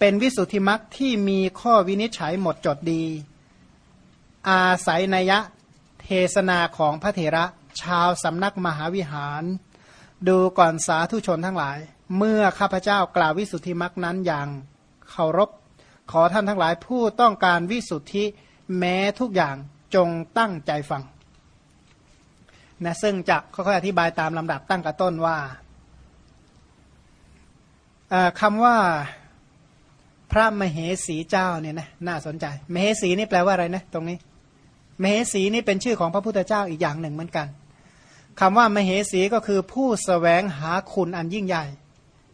เป็นวิสุทธิมรรคที่มีข้อวินิจฉัยหมดจดดี อาศัยนัยเทศนาของพระเถระชาวสำนักมหาวิหาร ดูก่อนสาธุชนทั้งหลาย เมื่อข้าพเจ้ากล่าววิสุทธิมรรคนั้นอย่างเคารพ ขอท่านทั้งหลายผู้ต้องการวิสุทธิแม้ทุกอย่างจงตั้งใจฟังนะซึ่งจะค่อยๆอธิบายตามลำดับตั้งกระต้นว่าคำว่า พระมเหสีเจ้าเนี่ยนะน่าสนใจ มเหสีนี่แปลว่าอะไรนะตรงนี้ มเหสีนี่เป็นชื่อของพระพุทธเจ้าอีกอย่างหนึ่งเหมือนกันคำว่ามเหสีก็คือผู้สแสวงหาคุณอันยิ่งใหญ่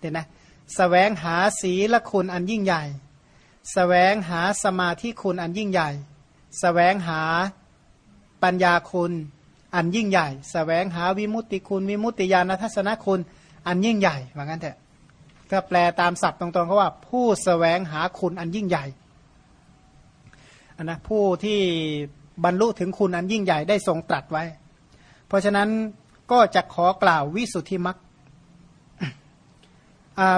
เดี๋ยนะสแสวงหาศีลคุณอันยิ่งใหญ่สแสวงหาสมาธิคุณอันยิ่งใหญ่สแสวงหาปัญญาคุณอันยิ่งใหญ่สแสวงหาวิมุตติคุณ วิมุตติญาณทัศนคุณอันยิ่งใหญ่ว่างั้นเถอะ ก็แปลตามศัพท์ตรงๆเขาว่าผู้สแสวงหาคุณอันยิ่งใหญ่อนนะผู้ที่บรรลุถึงคุณอันยิ่งใหญ่ได้ทรงตรัสไว้ เพราะฉะนั้นก็จะขอกล่าววิสุทธิมรรค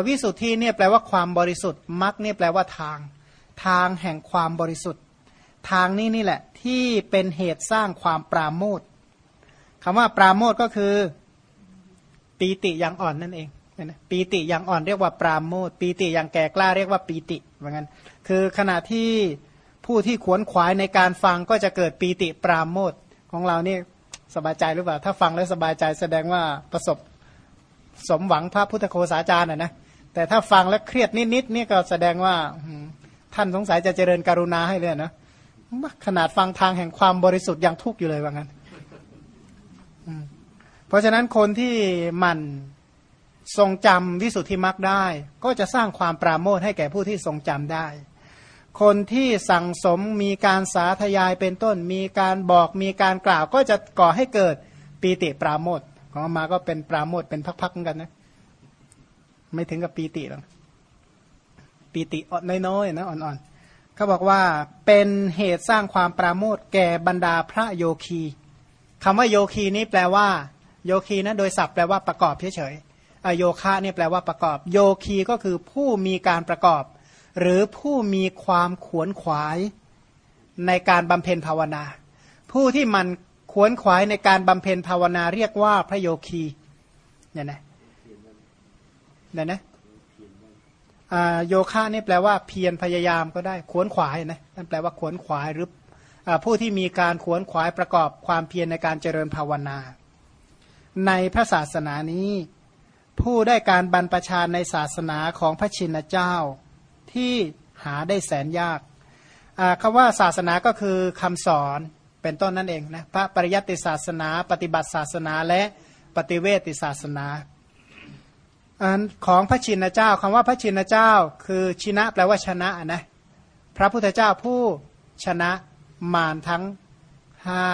วิสุทธิเนี่ยแปลว่าความบริสุทธิ์มรรคเนี่ยแปลว่าทาง ทางแห่งความบริสุทธิ์ ทางนี้นี่แหละที่เป็นเหตุสร้างความปราโมทคำว่าปราโมทก็คือปีติอย่างอ่อนนั่นเอง ปีติอย่างอ่อนเรียกว่าปราโมทปีติอย่างแก่กล้าเรียกว่าปีติเหมือนกันคือขณะที่ผู้ที่ขวนขวายในการฟังก็จะเกิดปีติปราโมทของเรานี่สบายใจหรือเปล่า ถ้าฟังแล้วสบายใจแสดงว่าประสบสมหวังพระพุทธโคสาจารย์นะนะแต่ถ้าฟังแล้วเครียดนิดๆนี่ก็แสดงว่าท่านสงสัยจะเจริญกรุณาให้เลยนะขนาดฟังทางแห่งความบริสุทธิ์ยังทุกข์อยู่เลยว่างั้นเพราะฉะนั้นคนที่มัน ทรงจำวิสุทธิมรรคได้ ก็จะสร้างความปราโมทให้แก่ผู้ที่ทรงจำได้ คนที่สั่งสมมีการสาธยายเป็นต้น มีการบอกมีการกล่าว ก็จะก่อให้เกิดปีติปราโมทของมาก็เป็นปราโมทเป็นพักๆกันนะไม่ถึงกับปีติหรอกปีติอ่อนน้อยๆนะอ่อนๆเขาบอกว่าเป็นเหตุสร้างความปราโมทแก่บรรดาพระโยคีคำว่าโยคีนี้แปลว่า โยคีนะโดยศัพท์แปลว่าประกอบเฉยๆ โยคะนี่แปลว่าประกอบ โยคีก็คือผู้มีการประกอบ หรือผู้มีความขวนขวายในการบำเพ็ญภาวนา ผู้ที่มันขวนขวายในการบำเพ็ญภาวนาเรียกว่าพระโยคีเนี่ยนะเนี่ยนะโยคะนี่แปลว่าเพียรพยายามก็ได้ขวนขวายนะนั่นแปลว่าขวนขวายหรือผู้ที่มีการขวนขวายประกอบความเพียรในการเจริญภาวนา ในพระศาสนานี้ ผู้ได้การบรรพชาในศาสนาของพระชินเจ้าที่หาได้แสนยากคำว่าศาสนาก็คือคำสอนเป็นต้นนั่นเองนะพระปริยัติศาสนา ปฏิบัติศาสนาและปฏิเวติศาสนาของพระชินเจ้าคำว่าพระชินเจ้า คือชินะแปลว่าชนะนะพระพุทธเจ้าผู้ชนะมารทั้งห้า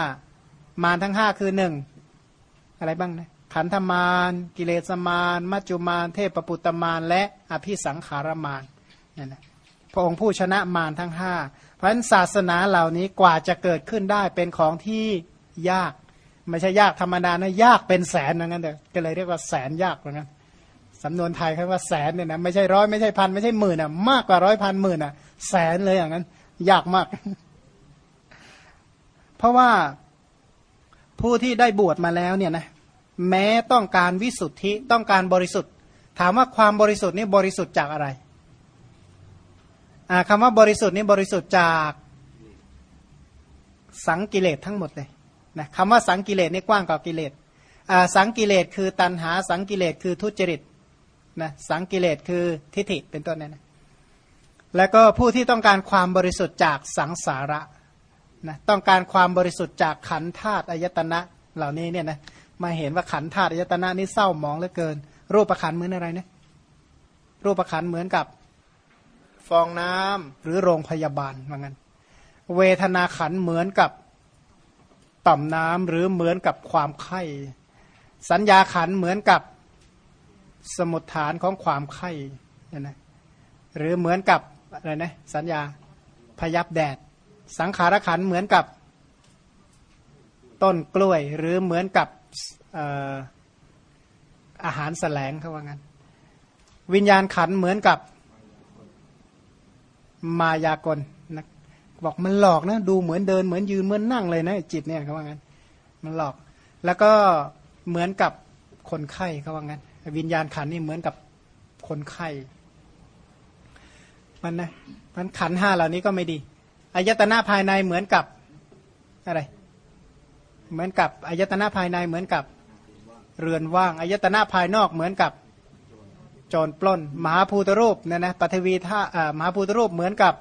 มารทั้งห้าคือหนึ่งอะไรบ้างนะ ขันธมาร กิเลสมารมัจจุมาร เทพปุตตมาร และอภิสังขารมารนี่นะพระองค์ผู้ชนะมารทั้งห้าเพราะฉะนั้นศาสนาเหล่านี้กว่าจะเกิดขึ้นได้เป็นของที่ยาก ไม่ใช่ยากธรรมดานะยากเป็นแสนนั่นเองก็เลยเรียกว่าแสนยากเหมือนกันสำนวนไทยคำว่าแสนเนี่ยนะไม่ใช่ร้อยไม่ใช่พันไม่ใช่หมื่นอะมากกว่าร้อยพันหมื่นอะ แสนเลยอย่างนั้น ยากมาก เพราะว่าผู้ที่ได้บวชมาแล้วเนี่ยนะ แม้ต้องการวิสุทธิต้องการบริสุทธิ์ ถามว่าความบริสุทธิ์นี่บริสุทธิ์จากอะไรคำว่าบริสุทธิ์นี่บริสุทธิ์จากสังกิเลสทั้งหมดเลยนะคำว่าสังกิเลสนี่กว้างกว่ากิเลสสังกิเลสคือตัณหาสังกิเลสคือทุจริตนะสังกิเลสคือทิฏฐิเป็นต้นเนี่ยนะแล้วก็ผู้ที่ต้องการความบริสุทธิ์จากสังสาระนะต้องการความบริสุทธิ์จากขันธาตุอายตนะเหล่านี้เนี่ยนะ มาเห็นว่าขันธาตุอายตนะนี้เศร้าหมองเหลือเกิน รูปประขันเหมือนอะไรนะรูปประขันเหมือนกับฟองน้ำหรือโรงพยาบาลเหมือนกันเวทนาขันเหมือนกับต่อมน้ำหรือเหมือนกับความไข้สัญญาขันเหมือนกับสมุดฐานของความไข้เนี่ยนะหรือเหมือนกับอะไรนะสัญญาพยับแดด สังขารขันเหมือนกับต้นกล้วย หรือเหมือนกับ อาหารแสลงเขาว่างั้น วิญญาณขันเหมือนกับมายากลนะบอกมันหลอกนะดูเหมือนเดินเหมือนยืนเหมือนนั่งเลยนะจิตเนี่ยเขาว่างั้น มันหลอก แล้วก็เหมือนกับคนไข้เขาว่างั้น วิญญาณขันนี่เหมือนกับคนไข้มันนะมันขันห้าเหล่านี้ก็ไม่ดีอายตนะภายในเหมือนกับอะไร เหมือนกับอายตนะภายในเหมือนกับเรือนว่างอายตนะภายนอกเหมือนกับโจรปล้นมหาภูตรูปเนี่ยนะปฐวีท่ามหาภูตรูปเหมือนกับ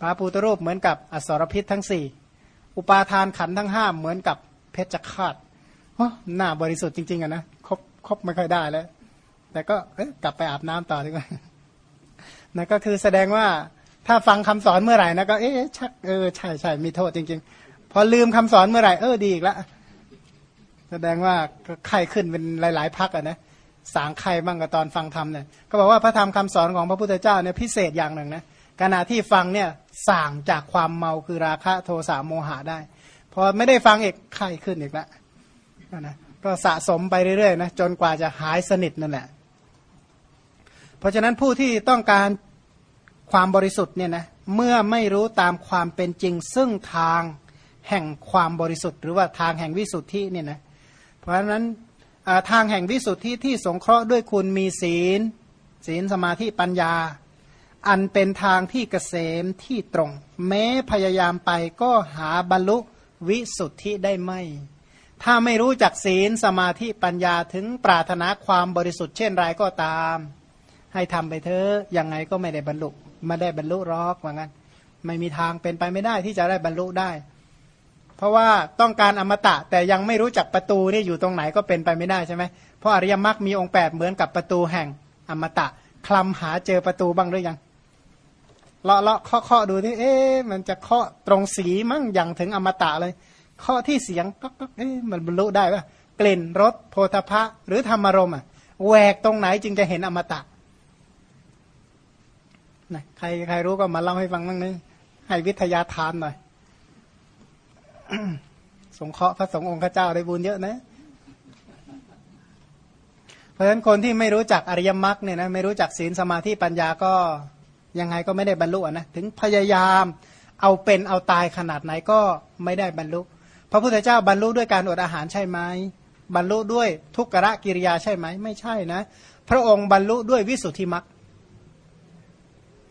มหาภูตรูปเหมือนกับอสรพิษทั้งสี่อุปาทานขันทั้งห้าเหมือนกับเพชฌฆาตหน้าบริสุทธิ์จริงๆอะนะครบครบไม่ค่อยได้แล้ว แต่ก็กลับไปอาบน้ำต่อดีกว่านั่นก็คือแสดงว่าถ้าฟังคำสอนเมื่อไหร่นะก็เอ๊ะชักเออใช่ใช่มีโทษจริง ๆ พอลืมคำสอนเมื่อไหร่เออดีอีกแล้วแสดงว่าไข้ขึ้นเป็นหลาย ๆ พักอะนะสางไข้บ้างกับตอนฟังธรรมเนี่ยก็บอกว่าพระธรรมคำสอนของพระพุทธเจ้าเนี่ยพิเศษอย่างหนึ่งนะขณะที่ฟังเนี่ยส่างจากความเมาคือราคะโทสะโมหะได้พอไม่ได้ฟังอีกไข้ขึ้นอีกแล้วนะก็สะสมไปเรื่อยๆนะจนกว่าจะหายสนิทนั่นแหละ เพราะฉะนั้นผู้ที่ต้องการความบริสุทธิ์เนี่ยนะเมื่อไม่รู้ตามความเป็นจริงซึ่งทาง แห่งความบริสุทธิ์หรือว่าทางแห่งวิสุทธิเนี่ยนะเพราะฉะนั้นทางแห่งวิสุทธิที่สงเคราะห์ด้วยคุณมีศีล ศีลสมาธิปัญญา อันเป็นทางที่เกษมที่ตรง แม้พยายามไปก็หาบรรลุวิสุทธิได้ไม่ ถ้าไม่รู้จักศีลสมาธิปัญญาถึงปรารถนาความบริสุทธิ์เช่นไรก็ตาม ให้ทำไปเถอะยังไงก็ไม่ได้บรรลุไม่ได้บรรลุรอกว่างั้น ไม่มีทางเป็นไปไม่ได้ที่จะได้บรรลุได้ เพราะว่าต้องการอมตะแต่ยังไม่รู้จักประตูนี่อยู่ตรงไหนก็เป็นไปไม่ได้ใช่ไหมเพราะอริยมรรคมีองค์แปดเหมือนกับประตูแห่งอมตะคลำหาเจอประตูบ้างหรือยังเลาะเลาะเคาะเคาะดูที่เอ๊ะมันจะเคาะตรงสีมั่งอย่างถึงอมตะเลยเคาะที่เสียงก็เอ๊ะมันบรรลุได้ปะกลิ่นรสโพธพะหรือธรรมารมอะแหวกตรงไหนจึงจะเห็นอมตะนะใครใครรู้ก็มาเล่าให้ฟังบ้างนึงให้วิทยาทานหน่อย สงเคราะห์พระสงฆ์องค์เจ้าได้บุญเยอะนะ เพราะฉะนั้นคนที่ไม่รู้จักอริยมรรคเนี่ยนะไม่รู้จักศีลสมาธิปัญญาก็ยังไงก็ไม่ได้บรรลุนะถึงพยายามเอาเป็นเอาตายขนาดไหนก็ไม่ได้บรรลุ พระพุทธเจ้าบรรลุด้วยการอดอาหารใช่ไหมบรรลุด้วยทุกขะกิริยาใช่ไหมไม่ใช่นะ พระองค์บรรลุด้วยวิสุทธิมรรค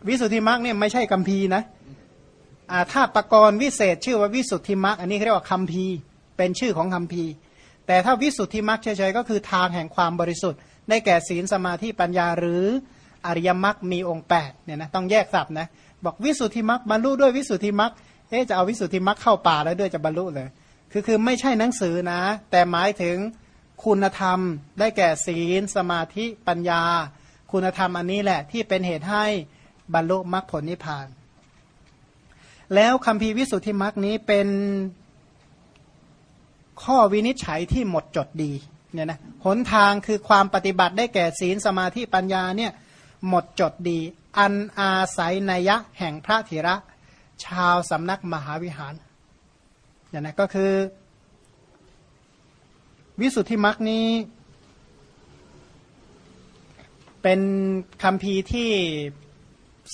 วิสุทธิมรรคเนี่ยไม่ใช่คัมภีนะ ถ้าประกรณ์วิเศษชื่อว่าวิสุทธิมรรคอันนี้เรียกว่าคัมภีร์เป็นชื่อของคัมภีร์แต่ถ้าวิสุทธิมรรคเฉยๆก็คือทางแห่งความบริสุทธิ์ ได้แก่ศีลสมาธิปัญญาหรืออริยมรรคมีองค์8เนี่ยนะต้องแยกสับนะบอกวิสุทธิมรรคบรรลุด้วยวิสุทธิมรรคเอ๊จะเอาวิสุทธิมรรคเข้าป่าแล้วด้วยจะบรรลุเลย คือคือไม่ใช่หนังสือนะ แต่หมายถึงคุณธรรม ได้แก่ศีล สมาธิปัญญา คุณธรรมอันนี้แหละที่เป็นเหตุให้บรรลุมรรคผลนิพพาน แล้วคำพีวิสุทธิมรรคนี้เป็นข้อวินิจฉัยที่หมดจดดีเนี่ยนะหนทางคือความปฏิบัติได้แก่ศีลสมาธิปัญญาเนี่ยหมดจดดี อันอาศัยนัยะแห่งพระเถระ ชาวสำนักมหาวิหารเนี่ยนะก็คือ วิสุทธิมรรคนี้ เป็นคำพีที่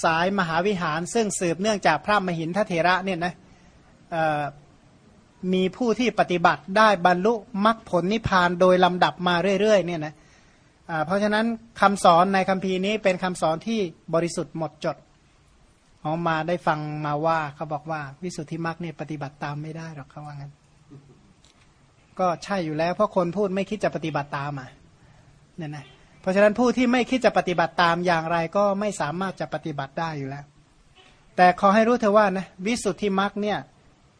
สายมหาวิหารซึ่งสืบเนื่องจากพระมหินทเถระเนี่ยนะมีผู้ที่ปฏิบัติได้บรรลุมรรคผลนิพพานโดยลำดับมาเรื่อยๆเนี่ยนะเพราะฉะนั้นคำสอนในคัมภีร์นี้เป็นคำสอนที่บริสุทธิ์หมดจดออกมาได้ฟังมาว่าเขาบอกว่าวิสุทธิมรรคเนี่ยปฏิบัติตามไม่ได้หรอกเขาว่างั้น ก็ใช่อยู่แล้วเพราะคนพูดไม่คิดจะปฏิบัติตามอะเนี่ยนะ เพราะฉะนั้นผู้ที่ไม่คิดจะปฏิบัติตามอย่างไรก็ไม่สามารถจะปฏิบัติได้อยู่แล้ว แต่ขอให้รู้เธอว่านะวิสุทธิมรรคเนี่ย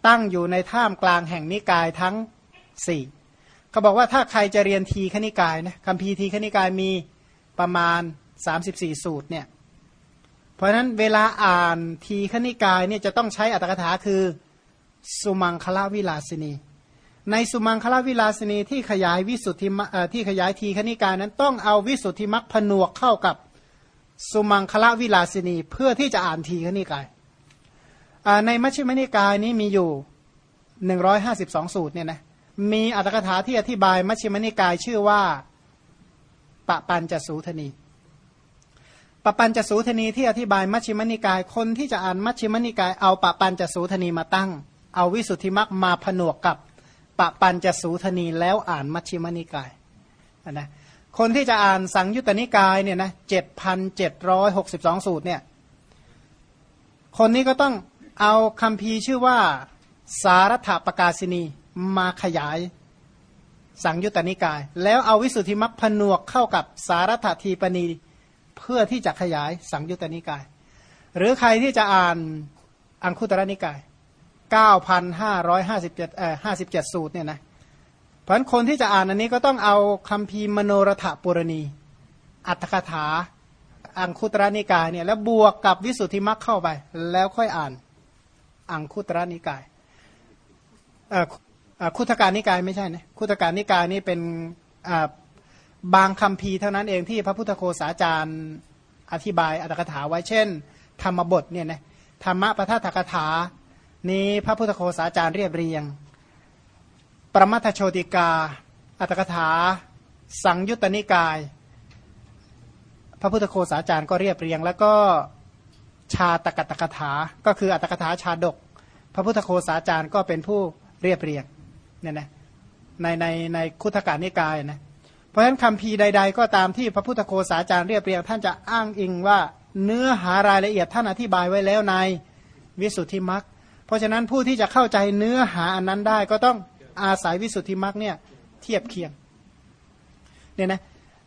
ตั้งอยู่ในท่ามกลางแห่งนิกายทั้งสี่เขาบอกว่าถ้าใครจะเรียนทีฆนิกายนะคัมภีร์ทีฆนิกายมีประมาณ 34 สูตรเนี่ยเพราะฉะนั้นเวลาอ่านทีฆนิกายเนี่ยจะต้องใช้อรรถกถาคือสุมังคลวิลาสินี ในสุมังคลวิลาสินีที่ขยายวิสุทธิที่ขยายทีฆนิกายนั้นต้องเอาวิสุทธิมรรคผนวกเข้ากับสุมังคลวิลาสินีเพื่อที่จะอ่านทีฆนิกายในมัชฌิมนิกายนี้มีอยู่หนึ่งร้อยห้าสิบสองสูตรเนี่ยนะมีอัตถกถาที่อธิบายมัชฌิมนิกายชื่อว่าปะปันจสูทนีปะปัญจสูทนีที่อธิบายมัชฌิมนิกายคนที่จะอ่านมัชฌิมนิกายเอาปะปัญจสูทนีมาตั้ง เอาวิสุทธิมรรคมาผนวกกับ ปะปัญจะสูทนีแล้วอ่านมัชฌิมนิกายนะคนที่จะอ่านสังยุตตนิกายเนี่ยนะเจ็ดพันเจ็ดร้อยหกสิบสองสูตรเนี่ยคนนี้ก็ต้องเอาคำพีชื่อว่าสารถปกาศินีมาขยายสังยุตตนิกาย แล้วเอาวิสุทธิมรรคผนวกเข้ากับสารถทีปณีเพื่อที่จะขยายสังยุตตนิกาย หรือใครที่จะอ่านอังคุตระนิกาย 9,557เอ่อ57 สูตรเนี่ยนะเพราะคนที่จะอ่านอันนี้ก็ต้องเอาคำพีมโนรถปุรณี อัตถกถา อังคุตรนิกายเนี่ยแล้วบวกกับวิสุทธิมรรคเข้าไป แล้วค่อยอ่านอังคุตรนิกายคุตการนิกายไม่ใช่นะคุตการนิกายนี่เป็นบางคำพีเท่านั้นเองที่พระพุทธโฆษาจารย์อธิบายอัตถกถาไว้เช่น ธรรมบทเนี่ยนะธรรมะปะทัถกถา นี้พระพุทธโฆษาจารย์เรียบเรียง ประมัทโชติกา อัตถกถา สังยุตตนิกาย พระพุทธโฆษาจารย์ก็เรียบเรียง แล้วก็ชาตกตกถา ก็คืออัตถกถาชาดก พระพุทธโฆษาจารย์ก็เป็นผู้เรียบเรียงเนี่ยนะในในในคุถการนิกายนะเพราะฉะนั้นคำพีใด ๆ ก็ตามที่พระพุทธโฆษาจารย์เรียบเรียง ท่านจะอ้างอิงว่าเนื้อหารายละเอียดท่านอธิบายไว้แล้วในวิสุทธิมรรค เพราะฉะนั้นผู้ที่จะเข้าใจเนื้อหาอันนั้นได้ก็ต้องอาศัยวิสุทธิมรรคเนี่ยเทียบเคียงเนี่ยนะ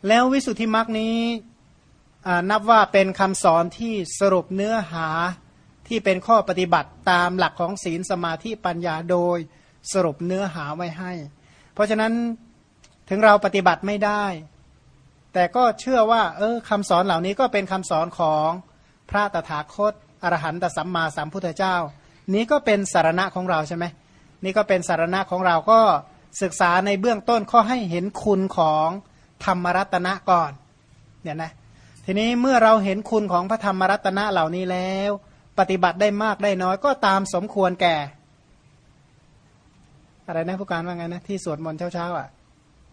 แล้ววิสุทธิมรรคนี้นับว่าเป็นคำสอนที่สรุปเนื้อหาที่เป็นข้อปฏิบัติตามหลักของศีลสมาธิปัญญาโดยสรุปเนื้อหาไว้ให้ เพราะฉะนั้นถึงเราปฏิบัติไม่ได้ แต่ก็เชื่อว่า เออคำสอนเหล่านี้ก็เป็นคำสอนของพระตถาคตอรหันตสัมมาสัมพุทธเจ้า นี้ก็เป็นสารณะของเราใช่ไหมนี่ก็เป็นสารณะของเราก็ศึกษาในเบื้องต้นข้อให้เห็นคุณของธรรมรัตนะก่อนเนี่ยนะทีนี้เมื่อเราเห็นคุณของพระธรรมรัตนะเหล่านี้แล้ว ปฏิบัติได้มากได้น้อยก็ตามสมควรแก่ อะไรนะผู้การว่าไงนะที่สวดมนต์เช้าๆอะ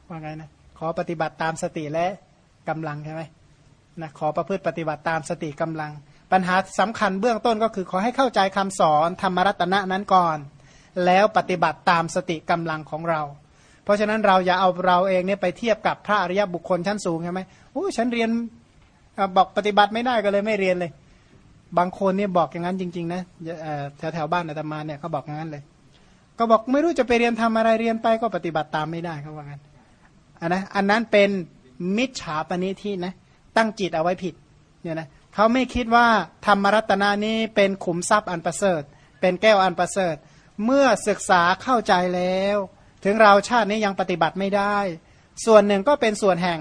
ว่าไงนะขอปฏิบัติตามสติและกำลังใช่ไหมนะขอประพฤติปฏิบัติตามสติกำลัง ปัญหาสำคัญเบื้องต้นก็คือขอให้เข้าใจคำสอนธรรมรัตนะนั้นก่อน แล้วปฏิบัติตามสติกำลังของเรา เพราะฉะนั้นเราอย่าเอาเราเองเนี่ยไปเทียบกับพระอริยบุคคลชั้นสูงใช่ไหมโอ้ฉันเรียนบอกปฏิบัติไม่ได้ก็เลยไม่เรียนเลย บางคนเนี่ยบอกอย่างนั้นจริง ๆ นะแถวแถวบ้านอาตมาเนี่ยเขาบอกอย่างนั้นเลย ก็บอกไม่รู้จะไปเรียนทำอะไรเรียนไปก็ปฏิบัติตามไม่ได้เขาว่างั้นอันนะอันนั้นเป็นมิจฉาปณิที่นะตั้งจิตเอาไว้ผิดเนี่ยนะ เขาไม่คิดว่าธรรมรัตนานี้เป็นขุมทรัพย์อันประเสริฐ เป็นแก้วอันประเสริฐ เมื่อศึกษาเข้าใจแล้ว ถึงเราชาตินี้ยังปฏิบัติไม่ได้ ส่วนหนึ่งก็เป็นส่วนแห่ง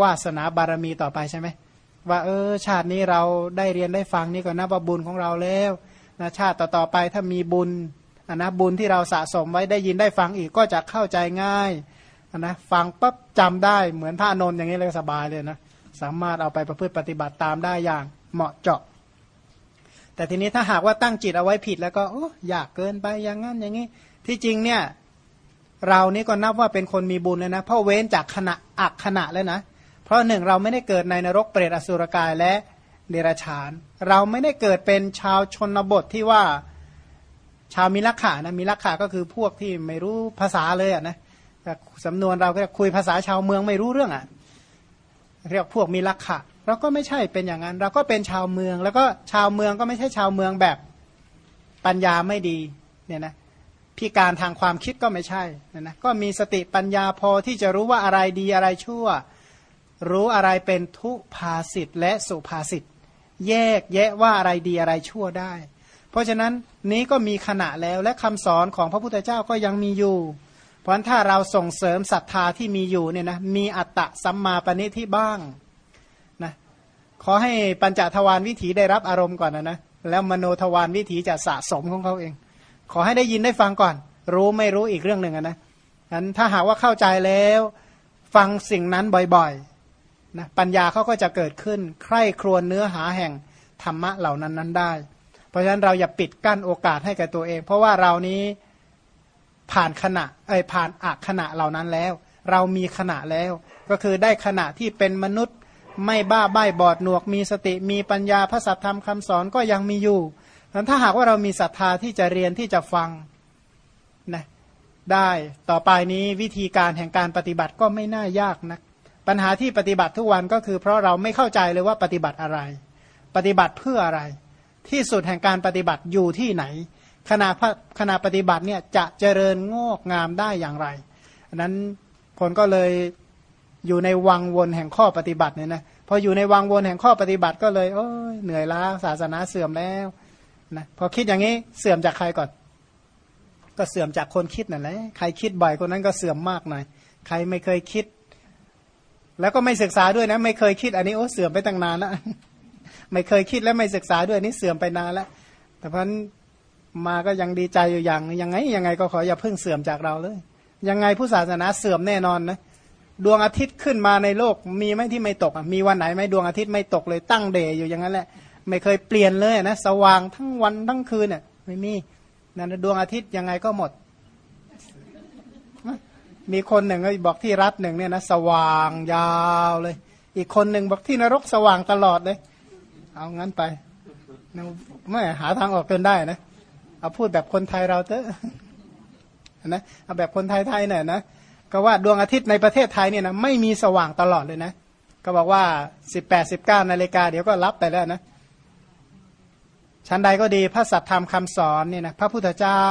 วาสนาบารมีต่อไปใช่ไหมว่าเออชาตินี้เราได้เรียนได้ฟังนี่ก็นับว่าบุญของเราแล้วนะชาติต่อๆไปถ้ามีบุญนนะบุญที่เราสะสมไว้ได้ยินได้ฟังอีกก็จะเข้าใจง่ายนะฟังปั๊บจำได้เหมือนพระนนท์อย่างนี้เลยสบายเลยนะ สามารถเอาไปประพฤติปฏิบัติตามได้อย่างเหมาะเจาะ แต่ทีนี้ถ้าหากว่าตั้งจิตเอาไว้ผิดแล้วก็โอ้ยากเกินไปอย่างนั้นอย่างนี้ ที่จริงเนี่ยเรานี่ก็นับว่าเป็นคนมีบุญเลยนะ เพราะเว้นจากขณะอักขณะแล้วนะ เพราะหนึ่งเราไม่ได้เกิดในนรกเปรตอสุรกายและเดรัจฉาน เราไม่ได้เกิดเป็นชาวชนบทที่ว่าชาวมิลักขะนะมิลักขะก็คือพวกที่ไม่รู้ภาษาเลยอะนะสำนวนเราก็คุยภาษาชาวเมืองไม่รู้เรื่องอะ เรียกพวกมิลักขะเราก็ไม่ใช่เป็นอย่างนั้น เราก็เป็นชาวเมือง แล้วก็ชาวเมืองก็ไม่ใช่ชาวเมืองแบบปัญญาไม่ดีเนี่ยนะพิการทางความคิดก็ไม่ใช่นะนะก็มีสติปัญญาพอที่จะรู้ว่าอะไรดีอะไรชั่ว รู้อะไรเป็นทุพาสิทธ์และสุภาสิทธ์แยกแยะว่าอะไรดีอะไรชั่วได้ เพราะฉะนั้นนี้ก็มีขณะแล้วและคำสอนของพระพุทธเจ้าก็ยังมีอยู่ เพราะถ้าเราส่งเสริมศรัทธาที่มีอยู่เนี่ยนะมีอัตตะสัมมาปณิที่บ้างนะขอให้ปัญจทวารวิถีได้รับอารมณ์ก่อนนะนะแล้วมโนทวารวิถีจะสะสมของเขาเอง ขอให้ได้ยินได้ฟังก่อน รู้ไม่รู้อีกเรื่องหนึ่งนะนั้นถ้าหากว่าเข้าใจแล้ว ฟังสิ่งนั้นบ่อยๆนะปัญญาเขาก็จะเกิดขึ้น ใคร่ครวญเนื้อหาแห่งธรรมะเหล่านั้นนั้นได้ เพราะฉะนั้นเราอย่าปิดกั้นโอกาสให้กับตัวเอง เพราะว่าเรานี้ ผ่านขณะเอ้ผ่านอักขณะเหล่านั้นแล้ว เรามีขณะแล้ว ก็คือได้ขณะที่เป็นมนุษย์ ไม่บ้าใบ้บอดหนวกมีสติมีปัญญาพระสัทธรรมคำสอนก็ยังมีอยู่นั้นถ้าหากว่าเรามีศรัทธาที่จะเรียนที่จะฟังนะได้ต่อไปนี้วิธีการแห่งการปฏิบัติก็ไม่น่ายากนะปัญหาที่ปฏิบัติทุกวันก็คือ เพราะเราไม่เข้าใจเลยว่าปฏิบัติอะไร ปฏิบัติเพื่ออะไร ที่สุดแห่งการปฏิบัติอยู่ที่ไหน ขณะขณะปฏิบัติเนี่ยจะเจริญงอกงามได้อย่างไรนั้นคนก็เลยอยู่ในวังวนแห่งข้อปฏิบัติเนี่ยนะพออยู่ในวังวนแห่งข้อปฏิบัติก็เลยโอ้ยเหนื่อยล้าศาสนาเสื่อมแล้วนะพอคิดอย่างนี้เสื่อมจากใครก่อน ก็เสื่อมจากคนคิดนั่นแหละใครคิดบ่อยคนนั้นก็เสื่อมมากหน่อย ใครไม่เคยคิด แล้วก็ไม่ศึกษาด้วยนะ ไม่เคยคิด อันนี้โอ้เสื่อมไปตั้งนานแล้วไม่เคยคิดแล้วไม่ศึกษาด้วยนี่เสื่อมไปนานแล้วแต่เพราะ มาก็ยังดีใจอยู่อย่างยังไงยังไงก็ขออย่าเพิ่งเสื่อมจากเราเลย ยังไงผู้ศาสนาเสื่อมแน่นอนนะดวงอาทิตย์ขึ้นมาในโลกมีไหมที่ไม่ตกมีวันไหนไหมดวงอาทิตย์ไม่ตกเลยตั้งเดย์อยู่อย่างนั้นแหละ ไม่เคยเปลี่ยนเลยนะสว่างทั้งวันทั้งคืนเนี่ยไม่มีนั่นดวงอาทิตย์ยังไงก็หมด มีคนหนึ่งก็บอกที่รัฐหนึ่งเนี่ยนะสว่างยาวเลย อีกคนหนึ่งบอกที่นรกสว่างตลอดเลย เอางั้นไปไม่หาทางออกจนได้นะ เอาพูดแบบคนไทยเราเถอะนะเอาแบบคนไทยไทยหน่อยนะก็ว่าดวงอาทิตย์ในประเทศไทยเนี่ยนะไม่มีสว่างตลอดเลยนะ ก็บอกว่าสิบแปดสิบเก้านาฬิกาเดี๋ยวก็รับไปแล้วนะชั้นใดก็ดีพระสัทธรรมคำสอนเนี่ยนะพระพุทธเจ้า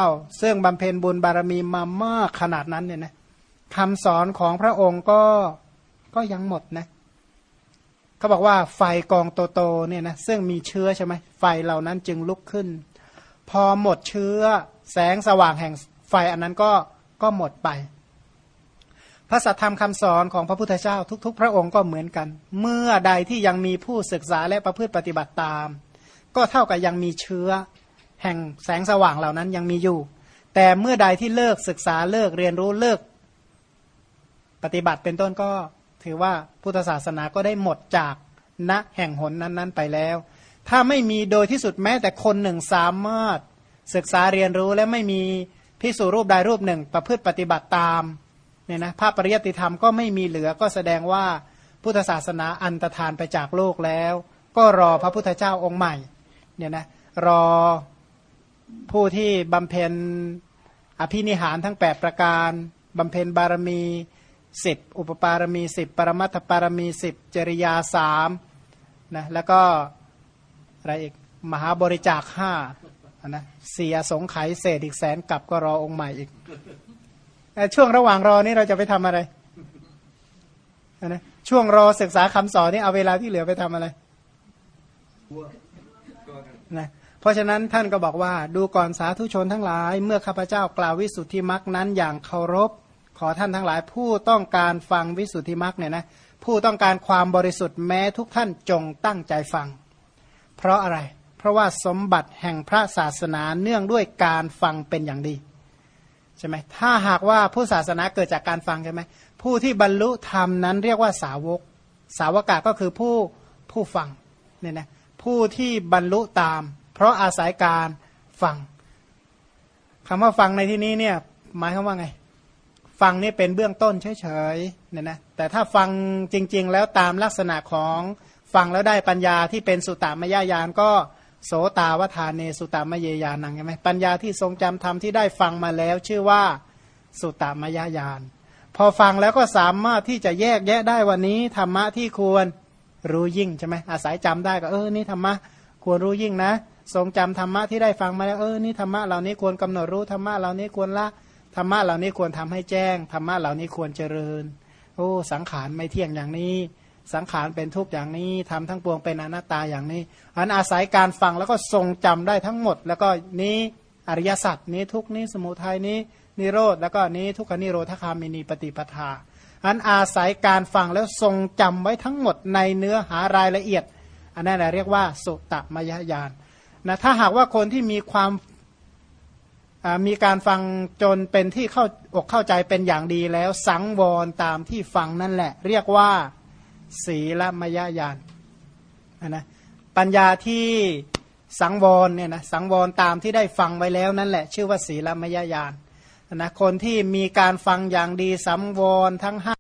ซึ่งบำเพ็ญบุญบารมีมามากขนาดนั้นเนี่ยนะคำสอนของพระองค์ก็ก็ยังหมดนะเขาบอกว่าไฟกองโตๆเนี่ยนะซึ่งมีเชื้อใช่ไหมไฟเหล่านั้นจึงลุกขึ้น พอหมดเชื้อแสงสว่างแห่งไฟอันนั้นก็ก็หมดไป พระสัทธรรมคำสอนของพระพุทธเจ้าทุก ๆ พระองค์ก็เหมือนกัน เมื่อใดที่ยังมีผู้ศึกษาและประพฤติปฏิบัติตาม ก็เท่ากับยังมีเชื้อแห่งแสงสว่างเหล่านั้นยังมีอยู่ แต่เมื่อใดที่เลิกศึกษาเลิกเรียนรู้เลิก ปฏิบัติเป็นต้นก็ถือว่าพุทธศาสนาก็ได้หมดจากณแห่งหนนั้น ๆ ไปแล้ว ถ้าไม่มีโดยที่สุดแม้แต่คนหนึ่งสามารถศึกษาเรียนรู้และไม่มีพิสูรรูปใดรูปหนึ่ง ประพฤติปฏิบัติตามเนี่ยนะภาพปริยติธรรมก็ไม่มีเหลือก็แสดงว่าพุทธศาสนาอันตรธานไปจากโลกแล้ว ก็รอพระพุทธเจ้าองค์ใหม่เนี่ยนะรอผู้ที่บำเพ็ญอภินิหารทั้ง 8 ประการบำเพ็ญบารมีสิบอุปปารมีสิบปรมัตถปารมีสิบจริยาสามนะแล้วก็ อะไรอีกมหาบริจาคห้านะเสียสงไขเศษอีกแสนกลับก็รอองค์ใหม่อีกช่วงระหว่างรอนี่เราจะไปทำอะไรนะช่วงรอศึกษาคำสอนนี่เอาเวลาที่เหลือไปทำอะไรนะเพราะฉะนั้นท่านก็บอกว่าดูก่อนสาธุชนทั้งหลาย เมื่อข้าพเจ้ากล่าววิสุทธิมรรคนั้นอย่างเคารพ ขอท่านทั้งหลาย ผู้ต้องการฟังวิสุทธิมรรคเนี่ยนะผู้ต้องการความบริสุทธิ์แม้ทุกท่านจงตั้งใจฟัง เพราะอะไร เพราะว่าสมบัติแห่งพระศาสนาเนื่องด้วยการฟังเป็นอย่างดีใช่ไหมถ้าหากว่าผู้ศาสนาเกิดจากการฟังใช่ไหมผู้ที่บรรลุธรรมนั้นเรียกว่าสาวก สาวกะก็คือผู้ผู้ฟังเนี่ยนะผู้ที่บรรลุตาม เพราะอาศัยการฟังคำว่าฟังในที่นี้เนี่ยหมายความว่าไง ฟังนี่เป็นเบื้องต้นเฉยๆเนี่ยนะแต่ถ้าฟังจริง ๆ แล้วตามลักษณะของ ฟังแล้วได้ปัญญาที่เป็นสุตตามยญาณก็โสตาวทานเนสุตามเยยานังใช่ไหมปัญญาที่ทรงจำธรรมที่ได้ฟังมาแล้วชื่อว่าสุตามยญาณพอฟังแล้วก็สามารถที่จะแยกแยะได้วันนี้ธรรมะที่ควรรู้ยิ่งใช่ไหมอาศัยจำได้ก็เออนี่ธรรมะควรรู้ยิ่งนะ ทรงจำธรรมะที่ได้ฟังมาแล้วเออนี่ธรรมะเหล่านี้ควรกำหนดรู้ธรรมะเหล่านี้ควรละธรรมะเหล่านี้ควรทำให้แจ้งธรรมะเหล่านี้ควรเจริญโอ้สังขารไม่เที่ยงอย่างนี้ สังขารเป็นทุกอย่างนี้ทำทั้งปวงเป็นอนัตตาอย่างนี้ อันอาศัยการฟังแล้วก็ทรงจำได้ทั้งหมด แล้วก็นี้อริยสัจนี้ทุกนี้สมุทัยนี้นิโรธแล้วก็นี้ทุกขนิโรธคามินีปฏิปทา อันอาศัยการฟังแล้วทรงจำไว้ทั้งหมดในเนื้อหารายละเอียด อันนั้นแหละเรียกว่าสุตตมยญาณนะถ้าหากว่าคนที่มีความมีการฟังจนเป็นที่เข้าอกเข้าใจเป็นอย่างดีแล้วสังวรตามที่ฟังนั่นแหละ เรียกว่า ศีลมยญาณนะปัญญาที่สังวรเนี่ยนะสังวรตามที่ได้ฟังไว้แล้วนั่นแหละ ชื่อว่าศีลมยญาณนะคนที่มีการฟังอย่างดีสังวรทั้งห้า